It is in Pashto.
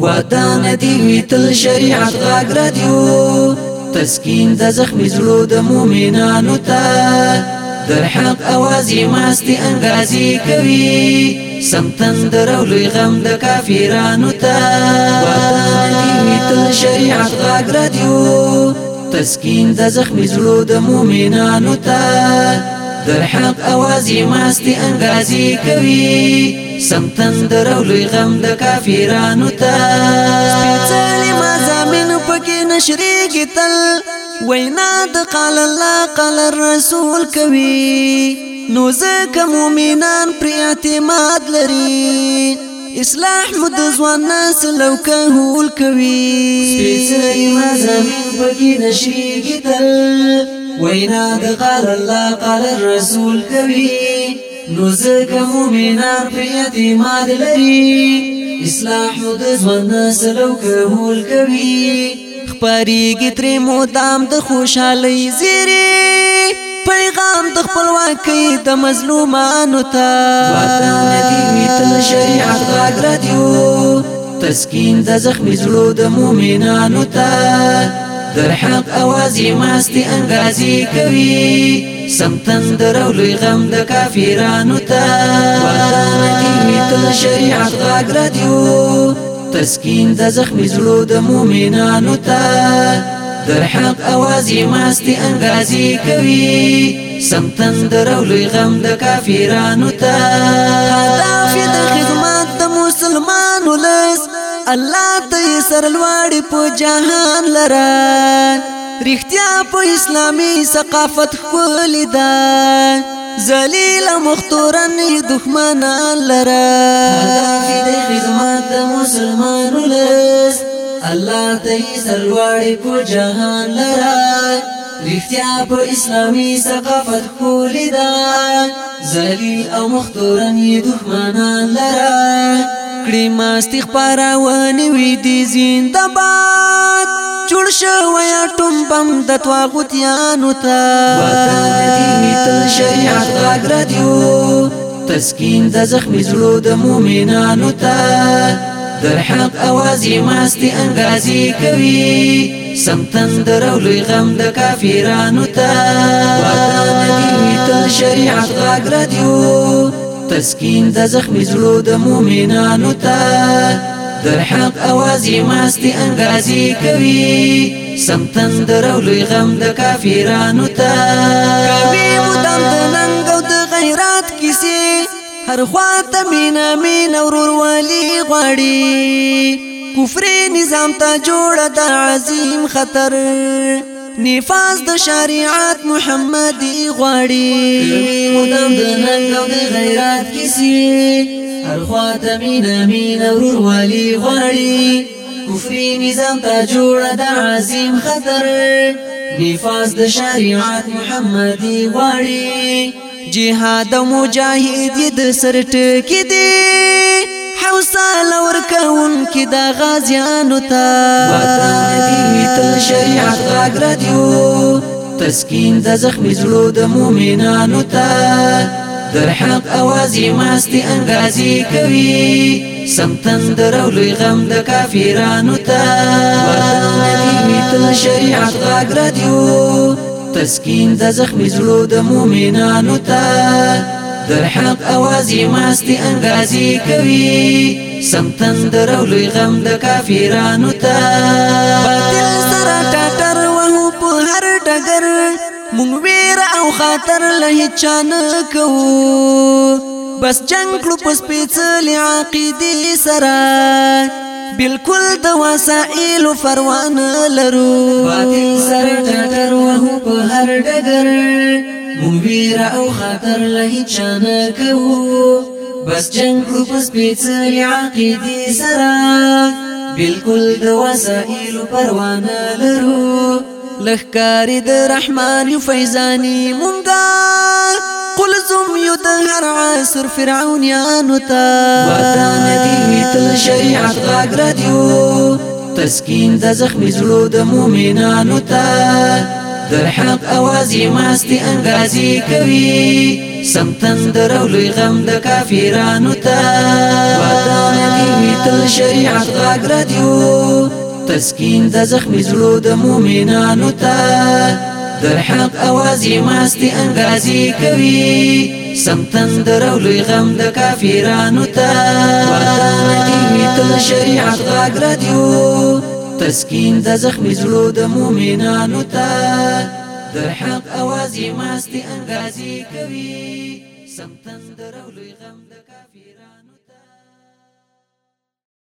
وطن دی وی تل شریعت غاګ رادیو تسکین د زخمی زړه د مؤمنانو ته در حق اوازی ماستی انگازی کوي سمتن درولوی غم د کافرانو تا وطن دیوی تل شریعت غاگ رادیو تسکین د زخمی زلو د مومنانو تا در حق اوازی ماستی انگازی کوي سم تندر او لوی غم د کافرانو ته سپېڅلې مزامین پکې نشریږي تل وینا د قال الله قال رسول کوي نو ځکه مؤمنان پرې اعتماد لري اصلاح مو د ځوان ناس لو کهول کوي سپېڅلې مزامین پکې نشریږي تل وینا د قال الله قال رسول کوي نو زکه مومنان په اعتماد لري اصلاح د ژوند سلو کول کوي خپریږي تر مودام د خوشحالي زیری پیغام د خپلواکۍ د مظلومانو ته وطن دې تل شریعت غاګرتیو تسکین د زخمی زړو د مومنانو ته در حق اوازې ماستي انګازي کوي سم تندر او لوی غم د کافرانو ته وی تل شریعت غاګ رادیو تسکین د زخمی زړو د مؤمنانو ته در حق اوازی ماستی انګازی کوي سم تندر او لوی غم د کافرانو ته خلاف د خدمت د مسلمانو لس الله ته سر لواړي په جهان لران رښتیا په اسلامي ثقافت کولی دا ذلیل مختورن دښمنان لره هدف دې خدمت مسلمانو لس الله دې سرواړي په جهان لره رښتیا په اسلامي ثقافت کولی دا ذلیل او مختورن دښمنان لره کړي ماستخ پراونی وي دي زندباد جوړ شوی ټوم بم د تواغوتیانو ته وطن دې تل شریعت غږ رادیو تسکین د زخمی زړو د مؤمنانو ته در حق اوازې ماستي انګازي کوي سمتن درولوی غم د کافیرانو ته وطن دې تل شریعت غږ رادیو تسکین د زخمی زړو د مؤمنانو ته در حق اوازې ماستي انګازي کوي سم تندر او لوی غم د کافرانو ته کوي مدام د ننګ او د غیرت کیسې هر خوا ته مینا مینا وروروالی غواړي کفر نظام ته جوړ د عظیم خطر نفاس د شریعت محمدي غواړي مدام د ننګ او د غیرت کیسې هر خوا ته مینه مینه ورورولي غواړي کفري نظام ته جوړه د عظیم خطر نفاس د شریعت محمدي غواړي جهاد او مجاهد د سرټ کې دي حوصله ورکون کې د غازیانو ته وطن دې تل شریعت راګرځيو تسکین د زخمي زړه د مؤمنانو ته در حق اوازې ماستي انګازي کوي سم تندر او لوی غم د کافیرانو ته وطن ته شریعت غاګ رادیو تسکین د زخمی زړو د مؤمنانو ته در حق اوازې ماستي انګازي کوي سم تندر او لوی غم د کافیرانو ته باطل سره مونږ ویر او خاطر له چان کو بس جنگ کړو پس پیڅل عقیدې سره بالکل د وسایل فروان لرو باطل سر ټټر وه په هر ډګر مونږ ویر او خاطر له چان کو بس جنگ کړو پس پیڅل عقیدې سره بالکل د وسایل پروان لرو لخکاری د رحمان یو فیضانی مونگا قل زم یو د هر عصر فرعونیانو ته ودان دی تل شریعت غاګ رادیو تسکین د زخمی زلو د مؤمنانو ته در حق اوازی ماستی انگازی کوی سمتن تندر او غم د کافرانو ته ودان دی تل شریعت غاګ رادیو تسکین د زخمی زړو د مؤمنانو ته در حق اوازې ماستي انګازي کوي سمتن درولوی غم د کافرانو ته وطن تل شریعت غاګ رادیو تسکین د زخمی زړو د مؤمنانو ته در حق اوازې ماستي انګازي کوي سمتن درولوی غم د کافرانو